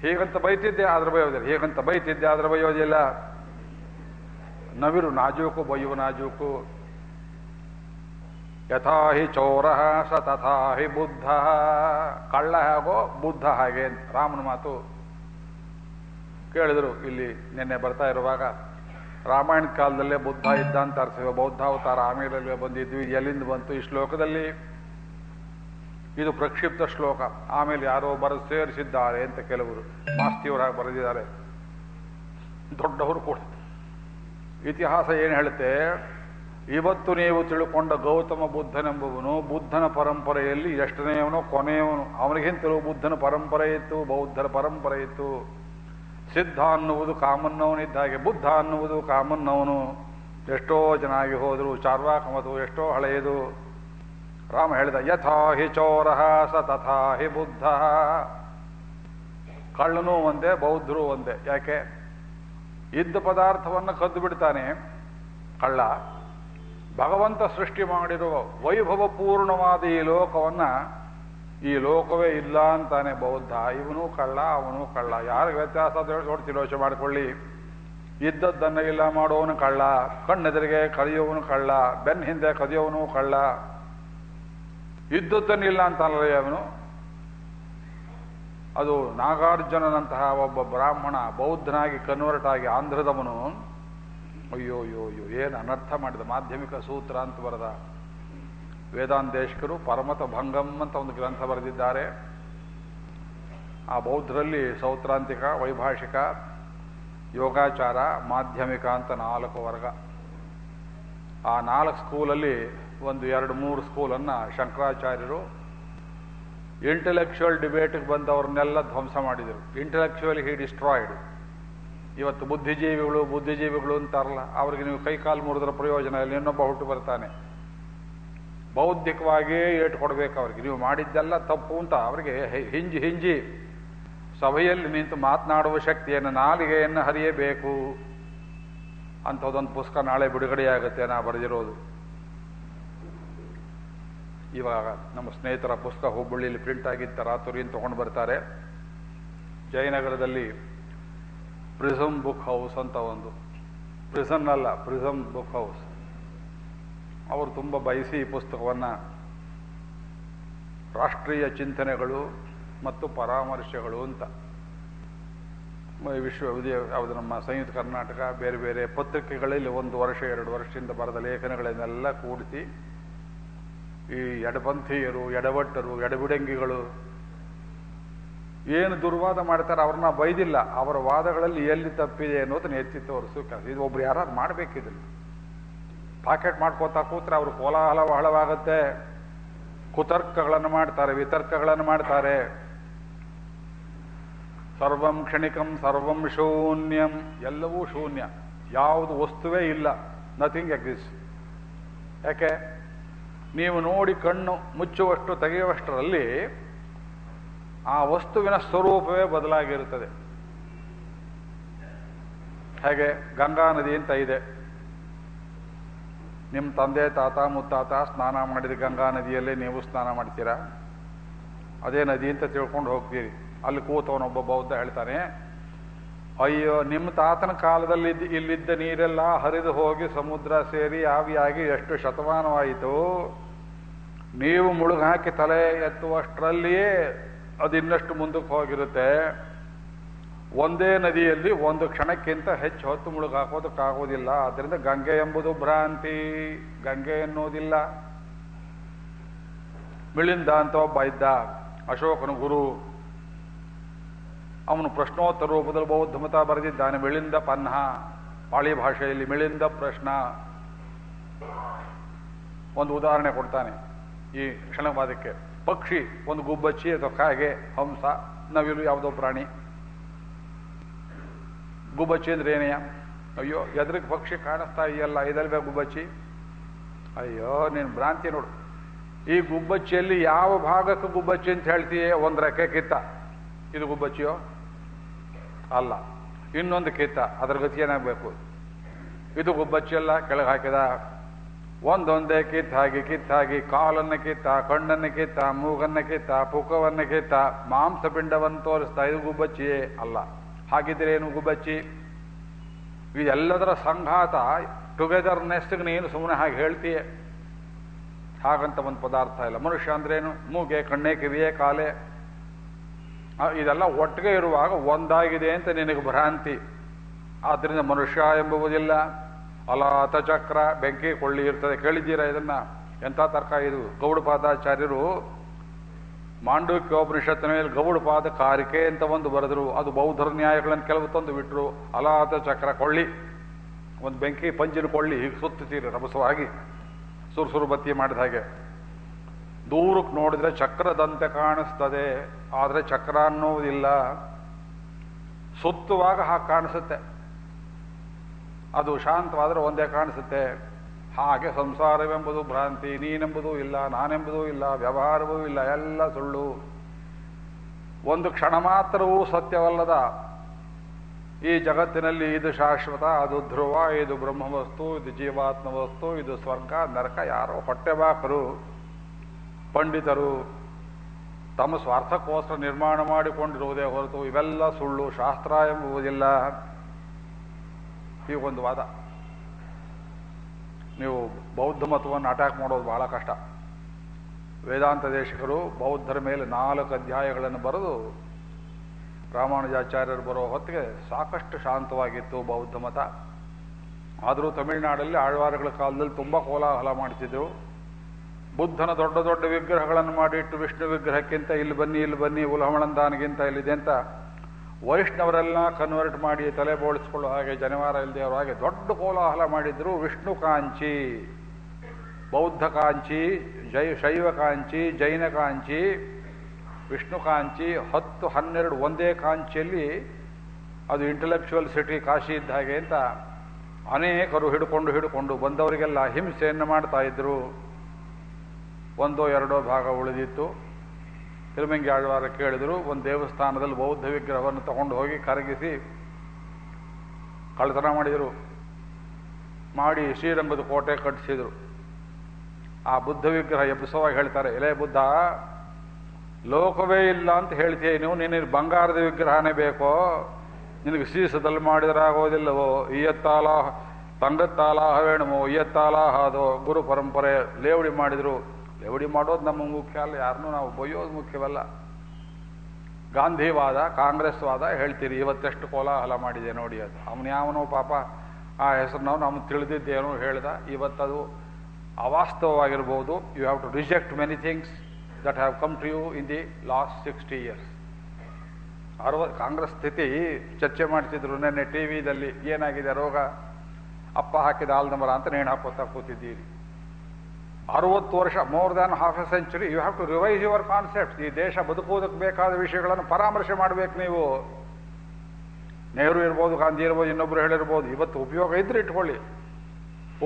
[SPEAKER 1] ಹೀಗಂತ ಬೈತಿದ್ದೆ, ಆದರೂ ಬೈಯೋದಿಲ್ಲ. ಹೀಗಂತ ಬೈತಿದ್ದೆ, ಆದರೂ ಬೈಯೋದಿಲ್ಲ. ನವಿರು ನಾಜೂಕು ಬೈಯುವ ನಾಜೂಕು. ಯಥಾ ಹಿ ಚೋರ ಸ ತಥಾ ಹಿ ಬುದ್ಧ. ಕಳ್ಳ ಹಾಗೋ ಬುದ್ಧ ಹಾಗೆ ರಾಮನ ಮಾತು ಕೇಳಿದರು ಇಲ್ಲಿ ನಿನ್ನೆ ಬರ್ತಾ ಇರುವಾಗ. ರಾಮಾಯಣ ಕಾಲದಲ್ಲೇ ಬುದ್ಧ ಇದ್ದ ಅಂತ ಅರ್ಥ ಬೌದ್ಧ ಅವತಾರ ಆಮೇಲೆ ಬಂದಿದ್ವಿ. ಎಲ್ಲಿಂದ ಬಂತು? ಈ ಶ್ಲೋಕದಲ್ಲಿ. ಇದು ಪ್ರಕ್ಷಿಪ್ತ ಶ್ಲೋಕ. ಆಮೇಲೆ ಯಾರೋ ಬರ ಸೇರಿಸಿದ್ದಾರೆ ಅಂತ ಕೆಲವರು. ಮಾಸ್ತಿಯವರಾಗಿ ಬರೆದಿದ್ದಾರೆ. ದೊಡ್ಡವರು ಕೂಡ. ಇತಿಹಾಸ ಏನು ಹೇಳುತ್ತೆ? ಇವತ್ತು ನೀವು ತಿಳ್ಕೊಂಡ ಗೌತಮ ಬುದ್ಧನೆಂಬುವನು ಬುದ್ಧನ ಪರಂಪರೆಯಲ್ಲಿ ಎಷ್ಟನೆಯವನು ಕೊನೆಯವನು. ಅವನಿಗಿಂತಲೂ ಬುದ್ಧನ ಪರಂಪರೆ ಇತ್ತು, ಬೌದ್ಧರ ಪರಂಪರೆ ಇತ್ತು. ಸಿದ್ಧ ಅನ್ನುವುದು ಕಾಮನ್ನವನಿದ್ದ ಹಾಗೆ, ಬುದ್ಧ ಅನ್ನುವುದು ಕಾಮನ್ನವನು. ಎಷ್ಟೋ ಜನ ಆಗಿ ಹೋದರು ಚಾರ್ವಾಕ ಮತು ಎಷ್ಟೋ ಹಳೆಯದು. ರಾಮ ಹೇಳಿದ, ಯಥಾ ಹಿ ಚೋರ ಸ ತಥಾ ಹಿ ಬುದ್ಧ. ಕಳ್ಳನೂ ಒಂದೇ, ಬೌದ್ಧರೂ ಒಂದೇ. ಯಾಕೆ? ಇದ್ದ ಪದಾರ್ಥವನ್ನು ಕದ್ದು ಬಿಡ್ತಾನೆ ಕಳ್ಳ. ಭಗವಂತ ಸೃಷ್ಟಿ ಮಾಡಿರುವ ವೈಭವಪೂರ್ಣವಾದ ಈ ಲೋಕವನ್ನು ಈ ಲೋಕವೇ ಇಲ್ಲ ಅಂತಾನೆ ಬೌದ್ಧ. ಇವನು ಕಳ್ಳ, ಅವನು ಕಳ್ಳ. ಯಾರಿಗೆ ವ್ಯತ್ಯಾಸ ಅಂತ ದೊಡ್ಡ ತಿಳೋಚೆ ಮಾಡಿಕೊಳ್ಳಿ. ಇದ್ದದ್ದನ್ನು ಇಲ್ಲ ಮಾಡೋವನು ಕಳ್ಳ, ಕಣ್ಣೆದುರಿಗೆ ಕದಿಯೋವನು ಕಳ್ಳ, ಬೆನ್ನ ಹಿಂದೆ ಕದಿಯೋವನು ಕಳ್ಳ. ಇದ್ದದ್ದನ್ನಿಲ್ಲ ಅಂತಲ್ಲ ಅವನು ಅದು ನಾಗಾರ್ಜುನನಂತಹ ಒಬ್ಬ ಬ್ರಾಹ್ಮಣ, ಬೌದ್ಧನಾಗಿ ಕನ್ವರ್ಟ್ ಆಗಿ ಆಂಧ್ರದವನು. ಅಯ್ಯೋ ಅಯ್ಯೋ ಅಯ್ಯೋ, ಏನು ಅನರ್ಥ ಮಾಡಿದ ಮಾಧ್ಯಮಿಕ ಸೂತ್ರ ಅಂತ ಬರೆದ? ವೇದಾಂತೇಶ್ಕರು ಪರಮತ ಭಂಗಂ ಅಂತ ಒಂದು ಗ್ರಂಥ ಬರೆದಿದ್ದಾರೆ. ಆ ಬೌದ್ಧರಲ್ಲಿ ಸೌತ್ರಾಂತಿಕ, ವೈಭಾಷಿಕ, ಯೋಗಾಚಾರ, ಮಾಧ್ಯಮಿಕ ಅಂತ ನಾಲ್ಕು ವರ್ಗ. ಆ ನಾಲ್ಕು ಸ್ಕೂಲಲ್ಲಿ ಒಂದು ಎರಡು ಮೂರು ಸ್ಕೂಲನ್ನು ಶಂಕರಾಚಾರ್ಯರು ಇಂಟೆಲೆಕ್ಚುವಲ್ ಡಿಬೇಟ್ಗೆ ಬಂದವ್ರನ್ನೆಲ್ಲ ಧ್ವಂಸ ಮಾಡಿದರು. ಇಂಟೆಲೆಕ್ಚುಯಲ್ ಹಿ ಡಿಸ್ಟ್ರಾಯ್ಡ್ ಇವತ್ತು ಬುದ್ಧಿಜೀವಿಗಳು ಬುದ್ಧಿಜೀವಿಗಳು ಅಂತಾರಲ್ಲ, ಅವ್ರಿಗೆ ನೀವು ಕೈ ಕಾಲು ಮುರಿದ್ರ ಪ್ರಯೋಜನ ಇಲ್ಲ, ಇನ್ನೊಬ್ಬ ಹುಟ್ಟು ಬರ್ತಾನೆ. ಬೌದ್ಧಿಕವಾಗಿಯೇ ಏಟು ಕೊಡಬೇಕು ಅವ್ರಿಗೆ. ನೀವು ಮಾಡಿದ್ದೆಲ್ಲ ತಪ್ಪು ಅಂತ ಅವರಿಗೆ ಹಿಂಜಿ ಹಿಂಜಿ ಸಭೆಯಲ್ಲಿ ನಿಂತು ಮಾತನಾಡುವ ಶಕ್ತಿಯನ್ನು ನಾಲಿಗೆಯನ್ನು ಹರಿಯಬೇಕು. ಅಂಥದ್ದೊಂದು ಪುಸ್ತಕ ನಾಳೆ ಬಿಡುಗಡೆಯಾಗುತ್ತೆ ನಾ ಬರೆದಿರೋದು. ಇವಾಗ ನಮ್ಮ ಸ್ನೇಹಿತರ ಪುಸ್ತಕ ಹುಬ್ಬಳ್ಳಿಯಲ್ಲಿ ಪ್ರಿಂಟ್ ಆಗಿದ್ದ ರಾತ್ರಿ ತೊಗೊಂಡು ಬರ್ತಾರೆ. ಜಯನಗರದಲ್ಲಿ ಪ್ರಿಸಮ್ ಬುಕ್ ಹೌಸ್ ಅಂತ ಒಂದು. ಪ್ರಿಸನ್ ಅಲ್ಲ, ಪ್ರಿಸಮ್ ಬುಕ್ ಹೌಸ್. ಅವರು ತುಂಬ ಬಯಸಿ ಈ ಪುಸ್ತಕವನ್ನು. ರಾಷ್ಟ್ರೀಯ ಚಿಂತನೆಗಳು ಮತ್ತು ಪರಾಮರ್ಶೆಗಳು ಅಂತ. ವಿಶ್ವ ಯಾವುದು ನಮ್ಮ ಸಂಯುಕ್ತ ಕರ್ನಾಟಕ, ಬೇರೆ ಬೇರೆ ಪತ್ರಿಕೆಗಳಲ್ಲಿ ಒಂದು ವರ್ಷ, ಎರಡು ವರ್ಷದಿಂದ ಬರೆದ ಲೇಖನಗಳನ್ನೆಲ್ಲ ಕೂಡಿಸಿ ಈ ಎಡಪಂಥೀಯರು, ಎಡವಟ್ಟರು, ಎಡಬಿಡಂಗಿಗಳು ಏನು ದುರ್ವಾದ ಮಾಡ್ತಾರೆ ಅವ್ರನ್ನ ಬೈದಿಲ್ಲ, ಅವರ ವಾದಗಳಲ್ಲಿ ಎಲ್ಲಿ ತಪ್ಪಿದೆ ಅನ್ನೋದನ್ನ ಎತ್ತಿ ತೋರಿಸು. ಕೆಲಸ ಇದು ಒಬ್ರು ಯಾರು ಮಾಡಬೇಕಿದ್ರು. ಪಾಕೆಟ್ ಮಾಡ್ಕೋತಾ ಕೂತ್ರೆ ಅವರು ಕೋಲಾಹಲ ಬಹಳವಾಗುತ್ತೆ ಕುತರ್ಕಗಳನ್ನು ಮಾಡ್ತಾರೆ, ವಿತರ್ಕಗಳನ್ನು ಮಾಡ್ತಾರೆ. ಸರ್ವಂ ಕ್ಷಣಿಕಂ, ಸರ್ವಂ ಶೂನ್ಯಂ, ಎಲ್ಲವೂ ಶೂನ್ಯ. ಯಾವುದು ವಸ್ತುವೇ ಇಲ್ಲ. ನಥಿಂಗ್ ಎಕ್ಸಿಸ್ಟ್ ಯಾಕೆ? ನೀವು ನೋಡಿ ಕಣ್ಣು ಮುಚ್ಚುವಷ್ಟು, ತೆಗೆಯುವಷ್ಟರಲ್ಲಿ ಆ ವಸ್ತುವಿನ ಸ್ವರೂಪವೇ ಬದಲಾಗಿರುತ್ತದೆ. ಹೇಗೆ? ಗಂಗಾ ನದಿ ಅಂತ ಇದೆ. ನಿಮ್ಮ ತಂದೆ, ತಾತ, ಮುತ್ತಾತ ಸ್ನಾನ ಮಾಡಿದ ಗಂಗಾ ನದಿಯಲ್ಲೇ ನೀವು ಸ್ನಾನ ಮಾಡ್ತೀರಾ? ಅದೇ ನದಿ ಅಂತ ತಿಳ್ಕೊಂಡು ಹೋಗ್ತೀರಿ. ಅಲ್ಲಿ ಕೂತವನೊಬ್ಬ ಬೌದ್ಧ ಹೇಳ್ತಾನೆ, ಅಯ್ಯೋ ನಿಮ್ಮ ತಾತನ ಕಾಲದಲ್ಲಿ ಇಲ್ಲಿದ್ದ ನೀರೆಲ್ಲ ಹರಿದು ಹೋಗಿ ಸಮುದ್ರ ಸೇರಿ ಆವಿಯಾಗಿ ಎಷ್ಟು ಶತಮಾನವಾಯಿತು? ನೀವು ಮುಳುಗಾಕಿ ತಲೆ ಎತ್ತುವಷ್ಟರಲ್ಲಿಯೇ ಅದು ಇನ್ನಷ್ಟು ಮುಂದಕ್ಕೆ ಹೋಗಿರುತ್ತೆ. ಒಂದೇ ನದಿಯಲ್ಲಿ ಒಂದು ಕ್ಷಣಕ್ಕಿಂತ ಹೆಚ್ಚು ಹೊತ್ತು ಮುಳುಗಾಕೋದಕ್ಕಾಗೋದಿಲ್ಲ. ಆದ್ದರಿಂದ ಗಂಗೆ ಎಂಬುದು ಭ್ರಾಂತಿ. ಗಂಗೆ ಎನ್ನುವುದಿಲ್ಲ. ಮಿಳಿಂದ ಅಂತ ಒಬ್ಬ ಇದ್ದ ಅಶೋಕನ ಗುರು. ಅವನು ಪ್ರಶ್ನೋತ್ತರ ರೂಪದಲ್ಲಿ ಬೌದ್ಧಮತ ಬರೆದಿದ್ದಾನೆ. ಮಿಳಿಂದ ಪನ್ಹ. ಪಾಳಿ ಭಾಷೆಯಲ್ಲಿ ಮಿಳಿಂದ ಪ್ರಶ್ನ. ಒಂದು ಉದಾಹರಣೆ ಕೊಡ್ತಾನೆ ಈ ಕ್ಷಣವಾದಕ್ಕೆ. ಪಕ್ಷಿ, ಒಂದು ಗುಬ್ಬಚ್ಚಿ ಅಥವಾ ಕಾಗೆ, ಹಂಸ, ನವಿಲು, ಯಾವುದೋ ಪ್ರಾಣಿ. ಗುಬ್ಬಚ್ಚಿ ಅಂದ್ರೆ ಏನೆಯ? ಅಯ್ಯೋ, ಎದ್ರಿಗೆ ಪಕ್ಷಿ ಕಾಣಿಸ್ತಾ ಇದೆಯಲ್ಲ, ಇದಲ್ವೇ ಗುಬ್ಬಚ್ಚಿ ಅಯ್ಯೋ, ನೀನು ಭ್ರಾಂತಿ ನೋಡು. ಈ ಗುಬ್ಬಚ್ಚಿಯಲ್ಲಿ ಯಾವ ಭಾಗಕ್ಕೆ ಗುಬ್ಬಚ್ಚಿ ಅಂತ ಹೇಳ್ತೀಯ? ಒಂದು ರೆಕ್ಕೆ ಕಿತ್ತ. ಇದು ಗುಬ್ಬಚ್ಚಿಯೋ ಅಲ್ಲ. ಇನ್ನೊಂದು ಕಿತ್ತ. ಅದರ ಗತಿ ಏನಾಗಬೇಕು ಇದು ಗುಬ್ಬಚ್ಚಿಯಲ್ಲ ಕೆಳಗೆ ಹಾಕಿದ ಒಂದೊಂದೇ ಕಿತ್ತಾಗಿ ಕಿತ್ತಾಗಿ ಕಾಲನ್ನು ಕಿತ್ತ, ಕಣ್ಣನ್ನು ಕಿತ್ತ, ಮೂಗನ್ನು ಕಿತ್ತ, ಪುಕ್ಕವನ್ನು ಕಿತ್ತ ಮಾಂಸಪಿಂಡವನ್ನು ತೋರಿಸ್ತಾ ಇದು ಗುಬ್ಬಚ್ಚಿಯೇ ಅಲ್ಲ. ಹಾಗಿದ್ರೆ ಏನು ಗುಬ್ಬಚ್ಚಿ? ಇದೆಲ್ಲದರ ಸಂಘಾತ. ಟುಗೆದರ್ನೆಸ್ಗೆ ನೀನು ಸುಮ್ಮನೆ ಹಾಗೆ ಹೇಳ್ತೀಯೇ. ಹಾಗಂತ ಒಂದು ಪದಾರ್ಥ ಇಲ್ಲ. ಮನುಷ್ಯ ಅಂದ್ರೇನು? ಮೂಗೆ, ಕಣ್ಣೆ, ಕಿವಿಯೇ, ಕಾಲೆ. ಇದೆಲ್ಲ ಒಟ್ಟಿಗೆ ಇರುವಾಗ ಒಂದಾಗಿದೆ ಅಂತ ನಿನಗೆ ಭ್ರಾಂತಿ. ಆದ್ದರಿಂದ ಮನುಷ್ಯ ಎಂಬುವುದಿಲ್ಲ. ಅಲಾತ ಚಕ್ರ ಬೆಂಕಿ ಕೊಳ್ಳಿ ಇರ್ತದೆ. ಕೇಳಿದ್ದೀರಾ ಇದನ್ನ? ಎಂಥ ತರ್ಕ ಇದು? ಗೌಡಪಾದಾಚಾರ್ಯರು ಮಾಂಡೂಕ್ಯೋಪನಿಷತ್ತಿನ ಮೇಲೆ ಗೌಡಪಾದ ಕಾರಿಕೆ ಅಂತ ಒಂದು ಬರೆದ್ರು. ಅದು ಬೌದ್ಧರ ನ್ಯಾಯಗಳನ್ನು ಕೆಲವು ತಂದು ಬಿಟ್ಟರು ಅಲಾತ ಚಕ್ರ ಕೊಳ್ಳಿ. ಒಂದು ಬೆಂಕಿ ಪಂಜಿನ ಕೊಳ್ಳಿ. ಹೀಗೆ ಸುತ್ತುತ್ತೀರಿ ರಭಸವಾಗಿ. ಸುರುಸುರು ಬತ್ತಿ ಮಾಡಿದ ಹಾಗೆ. ದೂರಕ್ಕೆ ನೋಡಿದ್ರೆ ಚಕ್ರದಂತೆ ಕಾಣಿಸ್ತದೆ. ಆದರೆ ಚಕ್ರ ಅನ್ನೋದಿಲ್ಲ. ಸುತ್ತುವಾಗ ಹಾಗೆ ಕಾಣಿಸುತ್ತೆ. ಅದು ಶಾಂತವಾದರೆ ಒಂದೇ ಕಾಣಿಸುತ್ತೆ. ಹಾಗೆ ಸಂಸಾರವೆಂಬುದು ಭ್ರಾಂತಿ, ನೀನೆಂಬುದೂ ಇಲ್ಲ, ನಾನೆಂಬುದೂ ಇಲ್ಲ, ವ್ಯವಹಾರವೂ ಇಲ್ಲ, ಎಲ್ಲ ಸುಳ್ಳು. ಒಂದು ಕ್ಷಣ ಮಾತ್ರವೂ ಸತ್ಯವಲ್ಲದ. ಈ ಜಗತ್ತಿನಲ್ಲಿ ಇದು ಶಾಶ್ವತ, ಅದು ಧ್ರುವ, ಇದು ಬ್ರಹ್ಮವಸ್ತು, ಇದು ಜೀವಾತ್ಮ ವಸ್ತು ಇದು ಸ್ವರ್ಗ, ನರಕ, ಯಾರೋ ಹೊಟ್ಟೆಬಾಕರು ಪಂಡಿತರು ತಮ್ಮ ಸ್ವಾರ್ಥಕ್ಕೋಸ್ಕರ ನಿರ್ಮಾಣ ಮಾಡಿಕೊಂಡಿರುವುದೇ ಹೊರತು ಇವೆಲ್ಲ ಸುಳ್ಳು, ಶಾಸ್ತ್ರ ಎಂಬುವುದಿಲ್ಲ. ಹೀಗೊಂದು ವಾದ. ನೀವು ಬೌದ್ಧ ಮತವನ್ನು ಅಟ್ಯಾಕ್ ಮಾಡೋದು ಬಹಳ ಕಷ್ಟ. ವೇದಾಂತ ದೇಶಕರು ಬೌದ್ಧರ ಮೇಲೆ ನಾಲ್ಕು ಅಧ್ಯಾಯಗಳನ್ನು ಬರೆದು ರಾಮಾನುಜಾಚಾರ್ಯರು ಬರೋ ಹೊತ್ತಿಗೆ ಸಾಕಷ್ಟು ಶಾಂತವಾಗಿತ್ತು ಬೌದ್ಧ ಮತ. ಆದರೂ ತಮಿಳುನಾಡಲ್ಲಿ ಆಳ್ವಾರಗಳ ಕಾಲದಲ್ಲಿ ತುಂಬ ಕೋಲಾಹಲ ಮಾಡ್ತಿದ್ದೆವು. ಬುದ್ಧನ ದೊಡ್ಡ ದೊಡ್ಡ ವಿಗ್ರಹಗಳನ್ನು ಮಾಡಿಟ್ಟು ವಿಷ್ಣು ವಿಗ್ರಹಕ್ಕಿಂತ ಇಲ್ಲಿ ಬನ್ನಿ ಇಲ್ಲಿ ಬನ್ನಿ ಉಲಹಮಣಂದಾನಿಗಿಂತ ಇಲ್ಲಿದೆ ಅಂತ ವೈಷ್ಣವರೆಲ್ಲ ಕನ್ವರ್ಟ್ ಮಾಡಿ ತಲೆ ಬೋಳಿಸ್ಕೊಳ್ಳೋ ಹಾಗೆ ಜನವಾರ ಇಲ್ಲದೆ ಅವರು ಹಾಗೆ ದೊಡ್ಡ ಕೋಲಾಹಲ ಮಾಡಿದ್ರು ವಿಷ್ಣು ಕಾಂಚಿ, ಬೌದ್ಧ ಕಾಂಚಿ, ಜೈ ಶೈವ ಕಾಂಚಿ, ಜೈನ ಕಾಂಚಿ, ವಿಷ್ಣು ಕಾಂಚಿ, ಹತ್ತು ಹನ್ನೆರಡು ಒಂದೇ ಕಾಂಚಿಯಲ್ಲಿ ಅದು ಇಂಟಲೆಕ್ಚುವಲ್ ಸಿಟಿ ಕಾಶಿ ಇದ್ದ ಹಾಗೆ ಅಂತ ಅನೇಕರು ಹಿಡ್ಕೊಂಡು ಹಿಡ್ಕೊಂಡು ಬಂದವರಿಗೆಲ್ಲ ಹಿಂಸೆಯನ್ನು ಮಾಡ್ತಾ ಇದ್ರು. ಒಂದೋ ಎರಡೋ ಭಾಗ ಉಳಿದಿತ್ತು. ತಿರುಮಂಗಿ ಆಳ್ವಾರ ಕೇಳಿದರು, ಒಂದು ದೇವಸ್ಥಾನದಲ್ಲಿ ಬೌದ್ಧ ವಿಗ್ರಹವನ್ನು ತಗೊಂಡು ಹೋಗಿ ಕರಗಿಸಿ ಕಳ್ಳತನ ಮಾಡಿದರು. ಮಾಡಿ ಶ್ರೀರಂಗದ ಕೋಟೆ ಕಟ್ಟಿಸಿದರು. ಆ ಬುದ್ಧ ವಿಗ್ರಹ ಎಬ್ಬಿಸುವಾಗ ಹೇಳ್ತಾರೆ, ಎಲೆ ಬುದ್ಧ, ಲೋಕವೇ ಇಲ್ಲ ಅಂತ ಹೇಳ್ತೀಯ ನೀವು ನಿನ್ನ ಬಂಗಾರದ ವಿಗ್ರಹನೇ ಬೇಕೋ? ನಿನಗೆ ಸೀಸದಲ್ಲಿ ಮಾಡಿದ್ರೆ ಆಗೋದಿಲ್ಲವೋ ಇಯತ್ತಾಲ ವೇಣುಮೋ ಹವೇಣಮೋ ಅದೋ ಗುರು ಪರಂಪರೆ ಲೇವಡಿ ಮಾಡಿದ್ರು. ಲೇವಡಿ ಮಾಡೋದು ನಮ್ಮ ಮುಖ್ಯ ಅಲ್ಲ ಯಾರನ್ನೂ ನಾವು ಬೊಯ್ಯೋದು ಮುಖ್ಯವಲ್ಲ. ಗಾಂಧಿವಾದ ಕಾಂಗ್ರೆಸ್ ವಾದ ಹೇಳ್ತೀರಿ, ಇವತ್ತೆಷ್ಟು ಕೋಲಾಹಲ ಮಾಡಿದೆ ನೋಡಿ ಅದು. ಅವನ ಯಾವನೋ ಪಾಪ ಆ ಹೆಸರನ್ನು ನಮ್ಗೆ ತಿಳಿದಿದ್ದೇನೋ ಹೇಳ್ದ. ಇವತ್ತದು ಅವಾಸ್ತವವಾಗಿರ್ಬೋದು. You have to reject many things that have come to you in the last sixty years ಅರವ, Congress ಸ್ಥಿತಿ ಚರ್ಚೆ ಮಾಡ್ತಿದ್ರು ನೆನ್ನೆ ಟಿ ವಿದಲ್ಲಿ ಏನಾಗಿದೆ ರೋಗ? ಅಪ್ಪ ಹಾಕಿದ ಆಲ್ದಮರ ಅಂತ ನೇಣು ಹಾಕೋತಾ ಕೂತಿದ್ದೀರಿ. ಅರವತ್ತು ವರ್ಷ more than half a century you have to revise your concept ಈ ದೇಶ ಬದುಕುವುದಕ್ಕೆ ಬೇಕಾದ ವಿಷಯಗಳನ್ನು ಪರಾಮರ್ಶೆ ಮಾಡಬೇಕು ನೀವು. ನೆಹರು ಇರ್ಬೋದು, ಗಾಂಧಿ ಇರ್ಬೋದು, ಇನ್ನೊಬ್ರು ಹೇಳಿರ್ಬೋದು, ಇವತ್ತು ಉಪಯೋಗ ಇದ್ರೆ ಇಟ್ಕೊಳ್ಳಿ.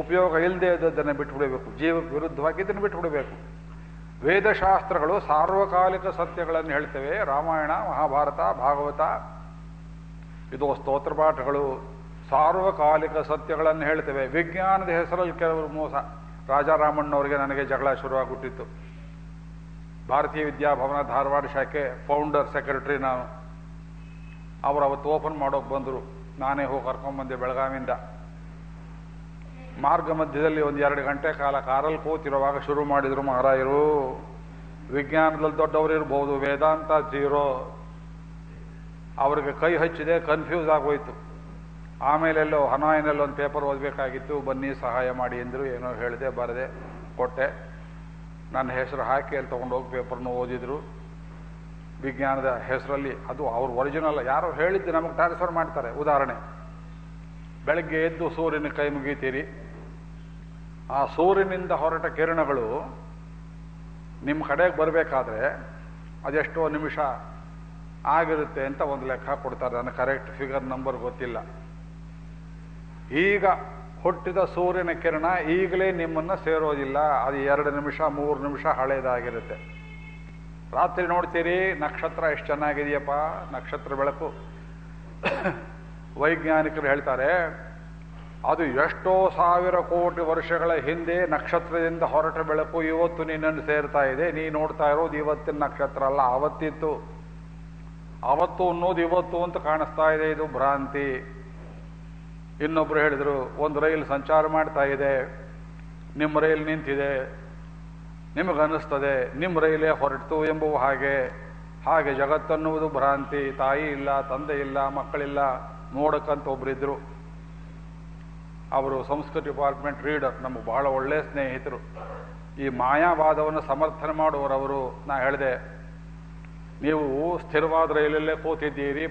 [SPEAKER 1] ಉಪಯೋಗ ಇಲ್ಲದೆ ಇದ್ದದ್ದನ್ನು ಬಿಟ್ಬಿಡಬೇಕು. ಜೀವಕ್ಕೆ ವಿರುದ್ಧವಾಗಿ ಇದನ್ನು ಬಿಟ್ಬಿಡಬೇಕು. ವೇದಶಾಸ್ತ್ರಗಳು ಸಾರ್ವಕಾಲಿಕ ಸತ್ಯಗಳನ್ನು ಹೇಳ್ತವೆ. ರಾಮಾಯಣ, ಮಹಾಭಾರತ, ಭಾಗವತ, ಇದು ಸ್ತೋತ್ರ ಪಾಠಗಳು, ಸಾರ್ವಕಾಲಿಕ ಸತ್ಯಗಳನ್ನು ಹೇಳ್ತೇವೆ. ವಿಜ್ಞಾನದ ಹೆಸರಲ್ಲಿ ಕೆಲವರು ಮೋಸ. ರಾಜಾರಾಮಣ್ಣವರಿಗೆ ನನಗೆ ಜಗಳ ಶುರುವಾಗ್ಬಿಟ್ಟಿತ್ತು ಭಾರತೀಯ ವಿದ್ಯಾಭವನ ಧಾರವಾಡ ಶಾಖೆ ಫೌಂಡರ್ ಸೆಕ್ರೆಟರಿ ನಾನು. ಅವರು ಅವತ್ತು ಓಪನ್ ಮಾಡೋಕೆ ಬಂದರು. ನಾನೇ ಹೋಗಿ ಕರ್ಕೊಂಡ್ಬಂದೆ ಬೆಳಗಾವಿಂದ ಮಾರ್ಗ ಮಧ್ಯದಲ್ಲಿ ಒಂದು ಎರಡು ಗಂಟೆ ಕಾಲ ಕಾರಲ್ಲಿ ಕೂತಿರುವಾಗ ಶುರು ಮಾಡಿದರು ಮಹಾರಾಯರು. ವಿಜ್ಞಾನದಲ್ಲಿ ದೊಡ್ಡವರು ಇರ್ಬೋದು ವೇದಾಂತ ಜೀರೋ. ಅವ್ರಿಗೆ ಕೈ ಹಚ್ಚಿದೆ ಕನ್ಫ್ಯೂಸ್ ಆಗೋಯ್ತು. ಆಮೇಲೆ ಎಲ್ಲೋ ಹನಾಯಿನಲ್ಲಿ ಒಂದು ಪೇಪರ್ ಓದಬೇಕಾಗಿತ್ತು, ಬನ್ನಿ ಸಹಾಯ ಮಾಡಿ ಎಂದರು ಏನೋ ಹೇಳಿದೆ, ಬರದೆ, ಕೊಟ್ಟೆ. ನನ್ನ ಹೆಸರು ಹಾಕಿ ಅಲ್ಲಿ ತೊಗೊಂಡೋಗಿ ಪೇಪರ್ನು ಓದಿದ್ರು. ವಿಜ್ಞಾನದ ಹೆಸರಲ್ಲಿ ಅದು ಅವ್ರ ಒರಿಜಿನಲ್, ಯಾರೋ ಹೇಳಿದ್ದು ನಮಗೆ ಟ್ರಾನ್ಸ್ಫರ್ ಮಾಡ್ತಾರೆ. ಉದಾಹರಣೆ, ಬೆಳಗ್ಗೆ ಎದ್ದು ಸೂರ್ಯನ ಕೈ ಮುಗಿತೀರಿ. ಆ ಸೂರ್ಯನಿಂದ ಹೊರಟ ಕಿರಣಗಳು ನಿಮ್ಮ ಕಡೆಗೆ ಬರಬೇಕಾದ್ರೆ ಅದೆಷ್ಟೋ ನಿಮಿಷ ಆಗಿರುತ್ತೆ ಅಂತ ಒಂದು ಲೆಕ್ಕ ಕೊಡ್ತಾರೆ. ನನಗೆ ಕರೆಕ್ಟ್ ಫಿಗರ್ ನಂಬರ್ ಗೊತ್ತಿಲ್ಲ. ಈಗ ಹುಟ್ಟಿದ ಸೂರ್ಯನ ಕಿರಣ ಈಗಲೇ ನಿಮ್ಮನ್ನು ಸೇರೋದಿಲ್ಲ. ಅದು ಎರಡು ನಿಮಿಷ, ಮೂರು ನಿಮಿಷ ಹಳೇದಾಗಿರುತ್ತೆ. ರಾತ್ರಿ ನೋಡ್ತೀರಿ, ನಕ್ಷತ್ರ ಎಷ್ಟು ಚೆನ್ನಾಗಿದೆಯಪ್ಪ, ನಕ್ಷತ್ರ ಬೆಳಕು. ವೈಜ್ಞಾನಿಕರು ಹೇಳ್ತಾರೆ, ಅದು ಎಷ್ಟೋ ಸಾವಿರ ಕೋಟಿ ವರ್ಷಗಳ ಹಿಂದೆ ನಕ್ಷತ್ರದಿಂದ ಹೊರಟ ಬೆಳಕು, ಇವತ್ತು ನಿನ್ನನ್ನು ಸೇರ್ತಾ ಇದೆ. ನೀ ನೋಡ್ತಾ ಇರೋದು ಇವತ್ತಿನ ನಕ್ಷತ್ರ ಅಲ್ಲ, ಅವತ್ತಿತ್ತು. ಅವತ್ತು ಅನ್ನೋದು ಇವತ್ತು ಅಂತ ಕಾಣಿಸ್ತಾ ಇದೆ, ಇದು ಭ್ರಾಂತಿ. ಇನ್ನೊಬ್ರು ಹೇಳಿದರು, ಒಂದು ರೈಲು ಸಂಚಾರ ಮಾಡ್ತಾ ಇದೆ, ನಿಮ್ಮ ರೈಲು ನಿಂತಿದೆ ನಿಮಗನ್ನಿಸ್ತದೆ ನಿಮ್ಮ ರೈಲೇ ಹೊರಟಿತು ಎಂಬುವ ಹಾಗೆ ಹಾಗೆ ಜಗತ್ತನ್ನುವುದು ಭ್ರಾಂತಿ, ತಾಯಿ ಇಲ್ಲ, ತಂದೆ ಇಲ್ಲ, ಮಕ್ಕಳಿಲ್ಲ, ನೋಡಕ್ಕಂತ ಒಬ್ಬರಿದ್ದರು ಅವರು ಸಂಸ್ಕೃತಿ ಡಿಪಾರ್ಟ್ಮೆಂಟ್ ರೀಡರ್, ನಮಗೆ ಬಹಳ ಒಳ್ಳೆಯ ಸ್ನೇಹಿತರು. ಈ ಮಾಯಾವಾದವನ್ನು ಸಮರ್ಥನೆ ಮಾಡುವರವರು ನಾ ಹೇಳಿದೆ, ನೀವು ಸ್ಥಿರವಾದ ರೈಲಲ್ಲೇ ಕೂತಿದ್ದೀರಿ